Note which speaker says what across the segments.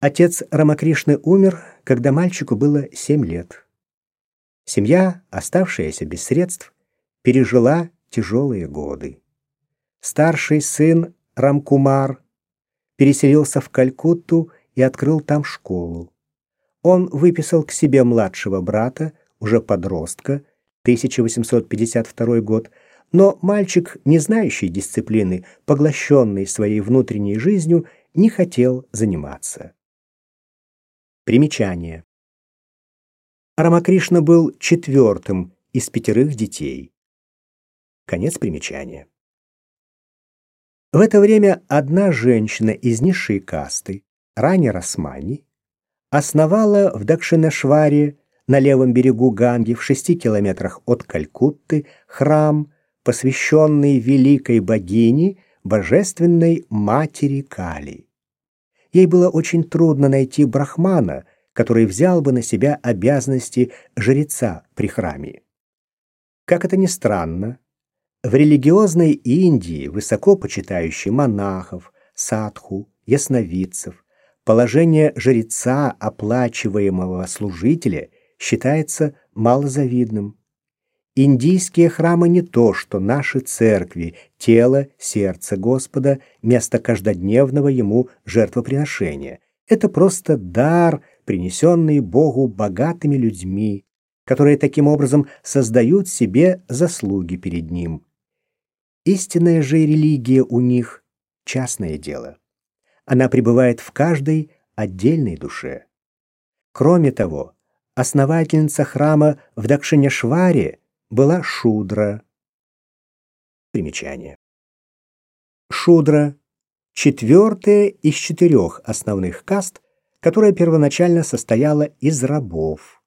Speaker 1: Отец Рамакришны умер, когда мальчику было семь лет. Семья, оставшаяся без средств, пережила тяжелые годы. Старший сын Рамкумар переселился в Калькутту и открыл там школу. Он выписал к себе младшего брата, уже подростка, 1852 год, но мальчик, не знающий дисциплины, поглощенный своей внутренней жизнью, не хотел заниматься. Примечание. Рамакришна был четвертым из пятерых детей. Конец примечания. В это время одна женщина из низшей касты, Рани Расмани, основала в Дакшинашваре на левом берегу Ганги в шести километрах от Калькутты храм, посвященный великой богине, божественной матери Кали. Ей было очень трудно найти брахмана, который взял бы на себя обязанности жреца при храме. Как это ни странно, в религиозной Индии, высоко почитающей монахов, садху, ясновидцев, положение жреца, оплачиваемого служителя, считается малозавидным. Индийские храмы не то, что наши церкви, тело, сердце Господа, место каждодневного ему жертвоприношения. Это просто дар, принесенный Богу богатыми людьми, которые таким образом создают себе заслуги перед Ним. Истинная же религия у них — частное дело. Она пребывает в каждой отдельной душе. Кроме того, основательница храма в Дакшинешваре была Шудра. Примечание. Шудра — четвертая из четырех основных каст, которая первоначально состояла из рабов.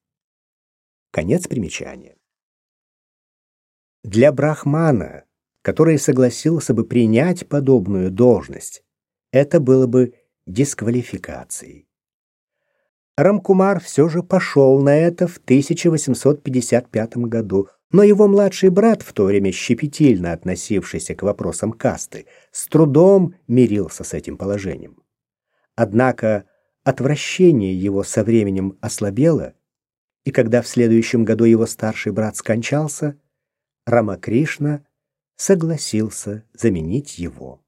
Speaker 1: Конец примечания. Для брахмана, который согласился бы принять подобную должность, это было бы дисквалификацией. Рамкумар все же пошел на это в 1855 году, но его младший брат, в то время щепетильно относившийся к вопросам касты, с трудом мирился с этим положением. Однако отвращение его со временем ослабело, и когда в следующем году его старший брат скончался, Рамакришна согласился заменить его.